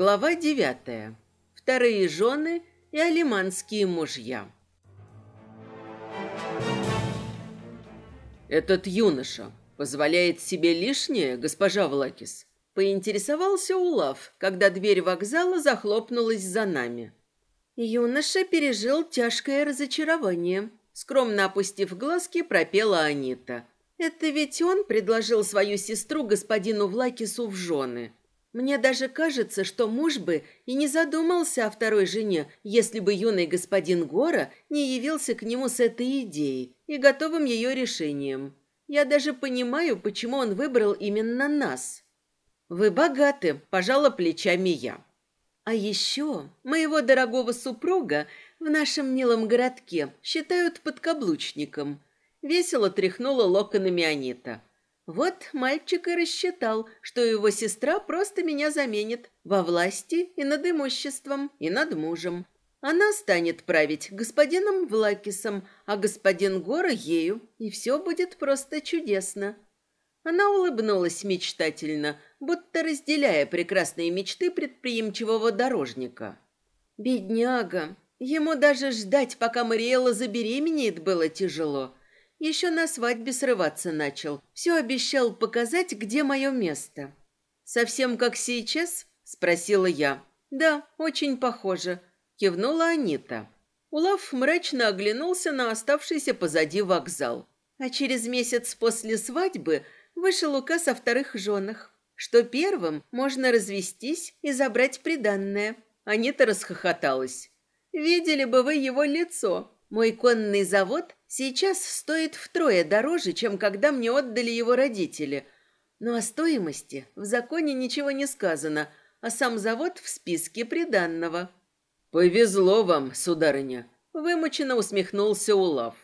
Глава девятая. Вторые жены и алиманские мужья. Этот юноша позволяет себе лишнее, госпожа Влакис? Поинтересовался Улав, когда дверь вокзала захлопнулась за нами. Юноша пережил тяжкое разочарование. Скромно опустив глазки, пропела Анита. Это ведь он предложил свою сестру господину Влакису в жены. Мне даже кажется, что муж бы и не задумался о второй жене, если бы юный господин Гора не явился к нему с этой идеей и готовым ее решением. Я даже понимаю, почему он выбрал именно нас. Вы богаты, пожала плечами я. А еще моего дорогого супруга в нашем милом городке считают подкаблучником. Весело тряхнула локонами Анита. Вот мальчик и рассчитал, что его сестра просто меня заменит во власти и над имуществом, и над мужем. Она станет править господином Влакисом, а господин Гора ею, и все будет просто чудесно. Она улыбнулась мечтательно, будто разделяя прекрасные мечты предприимчивого дорожника. Бедняга, ему даже ждать, пока Мариэла забеременеет, было тяжело. Еще на свадьбе срываться начал. Все обещал показать, где мое место. «Совсем как сейчас?» – спросила я. «Да, очень похоже», – кивнула Анита. Улав мрачно оглянулся на оставшийся позади вокзал. А через месяц после свадьбы вышел указ о вторых женах, что первым можно развестись и забрать приданное. Анита расхохоталась. «Видели бы вы его лицо. Мой конный завод сейчас стоит втрое дороже, чем когда мне отдали его родители. Но о стоимости в законе ничего не сказано, а сам завод в списке приданного. «Повезло вам, сударыня», — вымученно усмехнулся Улав.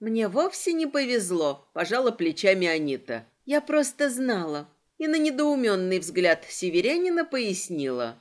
«Мне вовсе не повезло», — пожала плечами Анита. «Я просто знала». И на недоуменный взгляд северянина пояснила.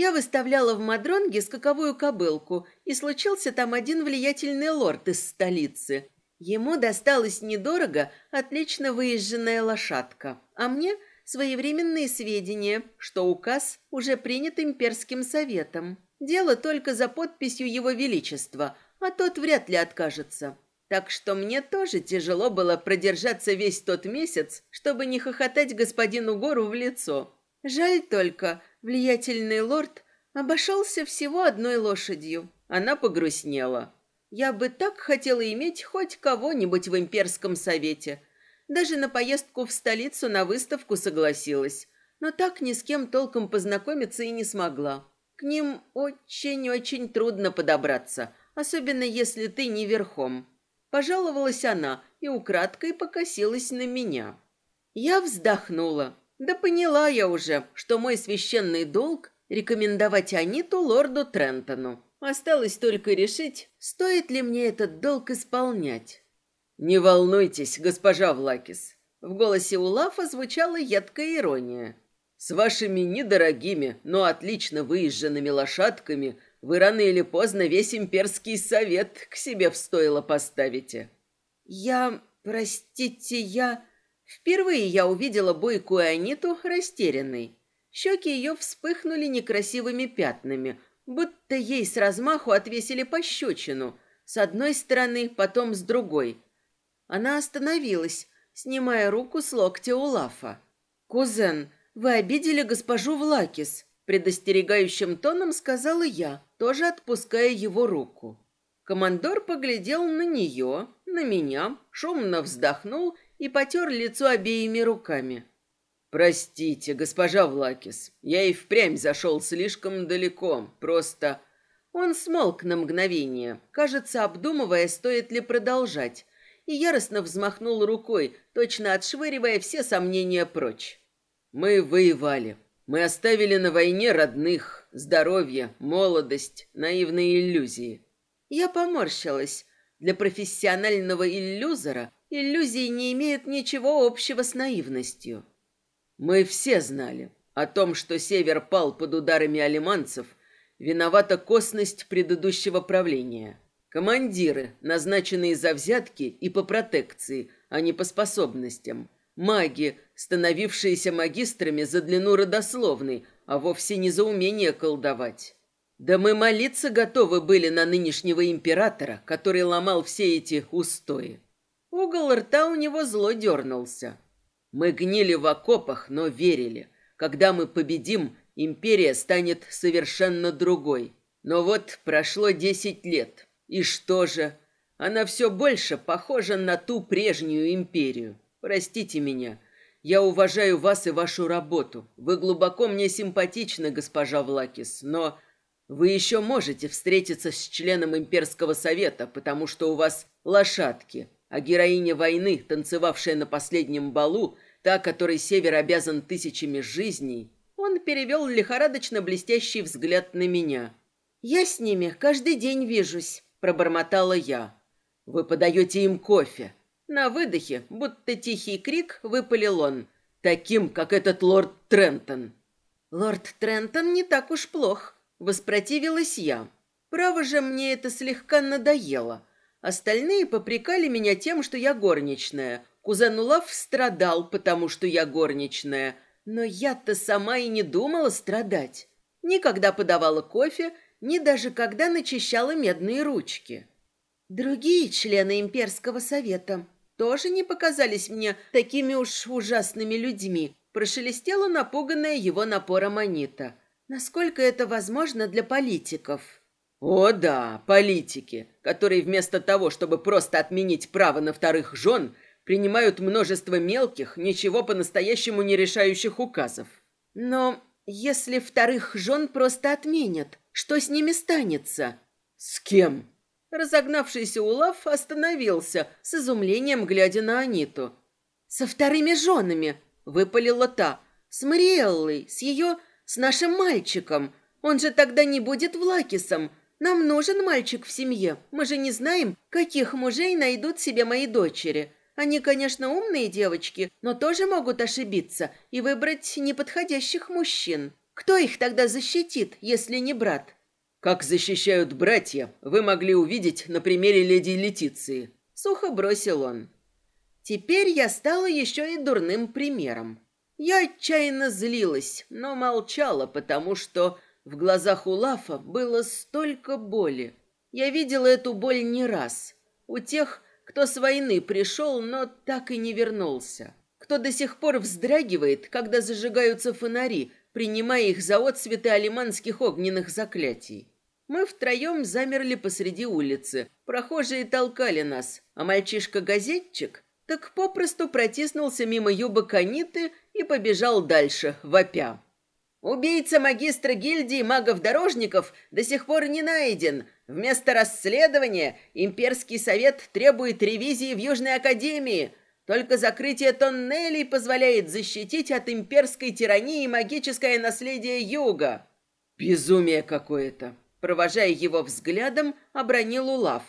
Я выставляла в Мадронге скаковую кобылку, и случился там один влиятельный лорд из столицы. Ему досталась недорого отлично выезженная лошадка, а мне своевременные сведения, что указ уже принят имперским советом. Дело только за подписью его величества, а тот вряд ли откажется. Так что мне тоже тяжело было продержаться весь тот месяц, чтобы не хохотать господину Гору в лицо. Жаль только, влиятельный лорд обошелся всего одной лошадью. Она погрустнела. Я бы так хотела иметь хоть кого-нибудь в имперском совете. Даже на поездку в столицу на выставку согласилась, но так ни с кем толком познакомиться и не смогла. К ним очень-очень трудно подобраться, особенно если ты не верхом. Пожаловалась она и украдкой покосилась на меня. Я вздохнула. Да поняла я уже, что мой священный долг – рекомендовать Аниту лорду Трентону. Осталось только решить, стоит ли мне этот долг исполнять. «Не волнуйтесь, госпожа Влакис». В голосе Улафа звучала едкая ирония. «С вашими недорогими, но отлично выезженными лошадками вы рано или поздно весь имперский совет к себе в стойло поставите». «Я... простите, я...» Впервые я увидела бойкую Аниту растерянной. Щеки ее вспыхнули некрасивыми пятнами, будто ей с размаху отвесили пощечину. С одной стороны, потом с другой. Она остановилась, снимая руку с локтя Улафа. «Кузен, вы обидели госпожу Влакис», предостерегающим тоном сказала я, тоже отпуская его руку. Командор поглядел на нее, на меня, шумно вздохнул и потер лицо обеими руками. «Простите, госпожа Влакис, я и впрямь зашел слишком далеко, просто...» Он смолк на мгновение, кажется, обдумывая, стоит ли продолжать, и яростно взмахнул рукой, точно отшвыривая все сомнения прочь. «Мы воевали. Мы оставили на войне родных, здоровье, молодость, наивные иллюзии». Я поморщилась. Для профессионального иллюзора иллюзии не имеют ничего общего с наивностью. Мы все знали о том, что север пал под ударами алиманцев, виновата косность предыдущего правления. Командиры, назначенные за взятки и по протекции, а не по способностям, маги, становившиеся магистрами за длину родословной, а вовсе не за умение колдовать. Да мы молиться готовы были на нынешнего императора, который ломал все эти устои. Угол рта у него зло дернулся. Мы гнили в окопах, но верили. Когда мы победим, империя станет совершенно другой. Но вот прошло десять лет. И что же? Она все больше похожа на ту прежнюю империю. Простите меня. Я уважаю вас и вашу работу. Вы глубоко мне симпатичны, госпожа Влакис, но вы еще можете встретиться с членом имперского совета, потому что у вас лошадки, а героиня войны, танцевавшая на последнем балу, та, которой Север обязан тысячами жизней, он перевел лихорадочно блестящий взгляд на меня. «Я с ними каждый день вижусь», — пробормотала я. «Вы подаете им кофе». На выдохе, будто тихий крик, выпалил он. Таким, как этот лорд Трентон. «Лорд Трентон не так уж плох», — воспротивилась я. «Право же, мне это слегка надоело. Остальные попрекали меня тем, что я горничная. Кузен Улав страдал, потому что я горничная. Но я-то сама и не думала страдать. Никогда подавала кофе, ни даже когда начищала медные ручки. Другие члены имперского совета тоже не показались мне такими уж ужасными людьми, прошелестела напуганная его напором Анита. Насколько это возможно для политиков? О да, политики, которые вместо того, чтобы просто отменить право на вторых жен, принимают множество мелких, ничего по-настоящему не решающих указов. Но если вторых жен просто отменят, что с ними станется? С кем? Разогнавшийся Улав остановился, с изумлением глядя на Аниту. «Со вторыми женами!» — выпалила та. «С Мариэллой, с ее... с нашим мальчиком. Он же тогда не будет Влакисом. Нам нужен мальчик в семье. Мы же не знаем, каких мужей найдут себе мои дочери. Они, конечно, умные девочки, но тоже могут ошибиться и выбрать неподходящих мужчин. Кто их тогда защитит, если не брат?» Как защищают братья, вы могли увидеть на примере леди Летиции. Сухо бросил он. Теперь я стала еще и дурным примером. Я отчаянно злилась, но молчала, потому что в глазах у Лафа было столько боли. Я видела эту боль не раз. У тех, кто с войны пришел, но так и не вернулся. Кто до сих пор вздрагивает, когда зажигаются фонари, принимая их за отцветы алиманских огненных заклятий. Мы втроем замерли посреди улицы. Прохожие толкали нас, а мальчишка-газетчик так попросту протиснулся мимо юбок Аниты и побежал дальше, вопя. «Убийца магистра гильдии магов-дорожников до сих пор не найден. Вместо расследования имперский совет требует ревизии в Южной Академии. Только закрытие тоннелей позволяет защитить от имперской тирании магическое наследие Юга. Безумие какое-то. Провожая его взглядом, обронил Улав.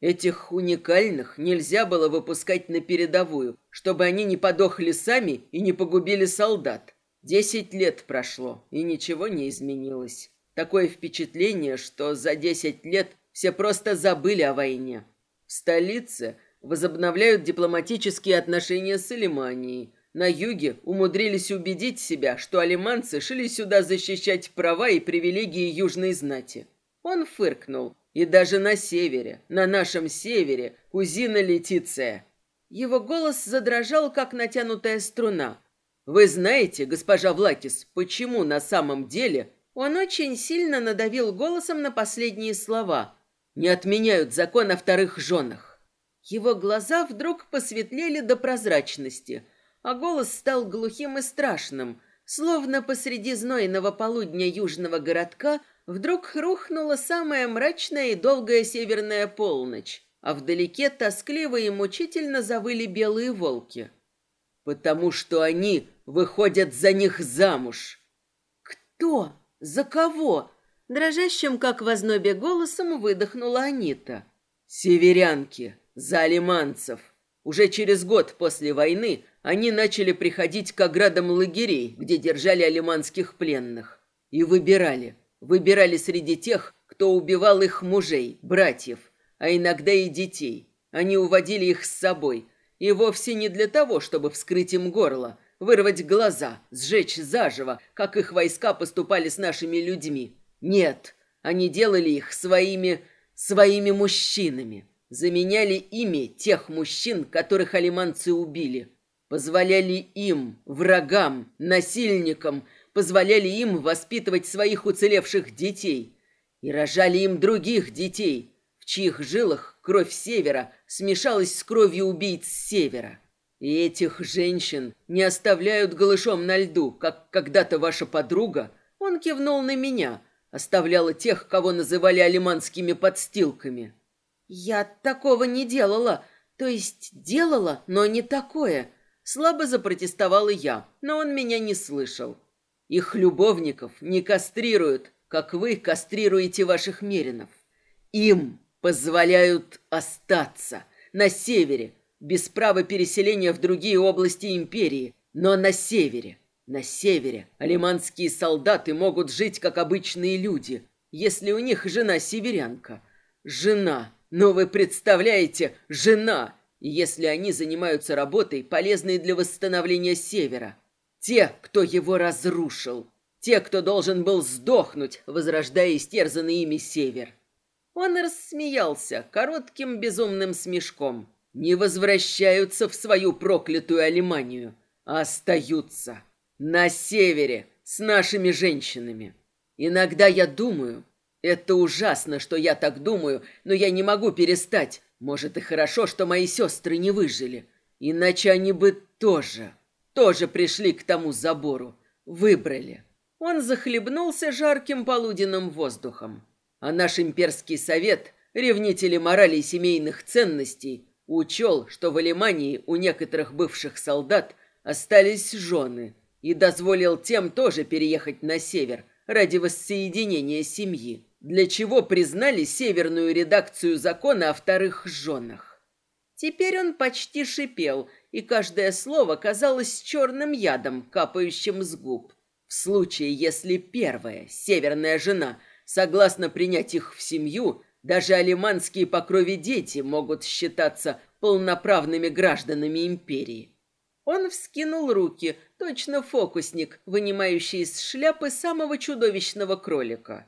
Этих уникальных нельзя было выпускать на передовую, чтобы они не подохли сами и не погубили солдат. Десять лет прошло, и ничего не изменилось. Такое впечатление, что за десять лет все просто забыли о войне. В столице возобновляют дипломатические отношения с Алиманией. На юге умудрились убедить себя, что алиманцы шли сюда защищать права и привилегии южной знати. Он фыркнул. И даже на севере, на нашем севере, кузина Летиция. Его голос задрожал, как натянутая струна. «Вы знаете, госпожа Влакис, почему на самом деле...» Он очень сильно надавил голосом на последние слова. «Не отменяют закон о вторых женах». Его глаза вдруг посветлели до прозрачности, а голос стал глухим и страшным, словно посреди знойного полудня южного городка вдруг рухнула самая мрачная и долгая северная полночь, а вдалеке тоскливо и мучительно завыли белые волки. «Потому что они выходят за них замуж!» «Кто? За кого?» Дрожащим, как в ознобе голосом, выдохнула Анита. «Северянки!» за алиманцев. Уже через год после войны они начали приходить к оградам лагерей, где держали алиманских пленных. И выбирали. Выбирали среди тех, кто убивал их мужей, братьев, а иногда и детей. Они уводили их с собой. И вовсе не для того, чтобы вскрыть им горло, вырвать глаза, сжечь заживо, как их войска поступали с нашими людьми. Нет, они делали их своими... своими мужчинами. Заменяли ими тех мужчин, которых алиманцы убили. Позволяли им, врагам, насильникам, позволяли им воспитывать своих уцелевших детей. И рожали им других детей, в чьих жилах кровь севера смешалась с кровью убийц севера. И этих женщин не оставляют голышом на льду, как когда-то ваша подруга, он кивнул на меня, оставляла тех, кого называли алиманскими подстилками. Я такого не делала, то есть делала, но не такое. Слабо запротестовала я, но он меня не слышал. Их любовников не кастрируют, как вы кастрируете ваших меринов. Им позволяют остаться на севере, без права переселения в другие области империи, но на севере. На севере алиманские солдаты могут жить, как обычные люди, если у них жена северянка. Жена, ну вы представляете, жена, если они занимаются работой, полезной для восстановления севера. Те, кто его разрушил. Те, кто должен был сдохнуть, возрождая истерзанный ими север. Он рассмеялся коротким безумным смешком не возвращаются в свою проклятую Алиманию, а остаются на севере с нашими женщинами. Иногда я думаю, это ужасно, что я так думаю, но я не могу перестать. Может, и хорошо, что мои сестры не выжили. Иначе они бы тоже, тоже пришли к тому забору, выбрали. Он захлебнулся жарким полуденным воздухом. А наш имперский совет, ревнители морали и семейных ценностей, Учел, что в Алимании у некоторых бывших солдат остались жены, и дозволил тем тоже переехать на север ради воссоединения семьи, для чего признали северную редакцию закона о вторых женах. Теперь он почти шипел, и каждое слово казалось черным ядом, капающим с губ. В случае, если первая, северная жена, согласна принять их в семью, даже алиманские по крови дети могут считаться полноправными гражданами империи. Он вскинул руки, точно фокусник, вынимающий из шляпы самого чудовищного кролика.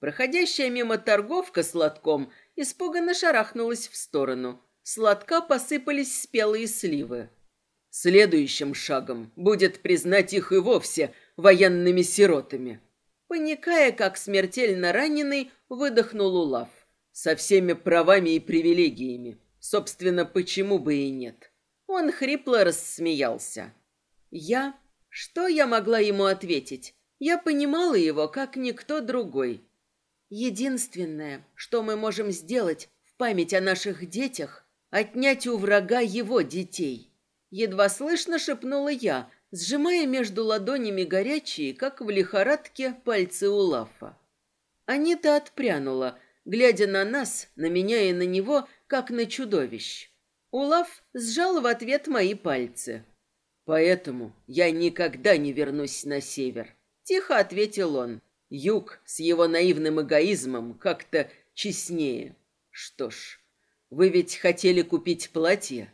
Проходящая мимо торговка с лотком испуганно шарахнулась в сторону. С лотка посыпались спелые сливы. Следующим шагом будет признать их и вовсе военными сиротами. Паникая, как смертельно раненый, выдохнул Улав со всеми правами и привилегиями. Собственно, почему бы и нет? Он хрипло рассмеялся. Я? Что я могла ему ответить? Я понимала его, как никто другой. Единственное, что мы можем сделать в память о наших детях, отнять у врага его детей. Едва слышно шепнула я, сжимая между ладонями горячие, как в лихорадке, пальцы Улафа. Анита отпрянула, глядя на нас, на меня и на него, как на чудовищ. Улав сжал в ответ мои пальцы. «Поэтому я никогда не вернусь на север», — тихо ответил он. «Юг с его наивным эгоизмом как-то честнее. Что ж, вы ведь хотели купить платье,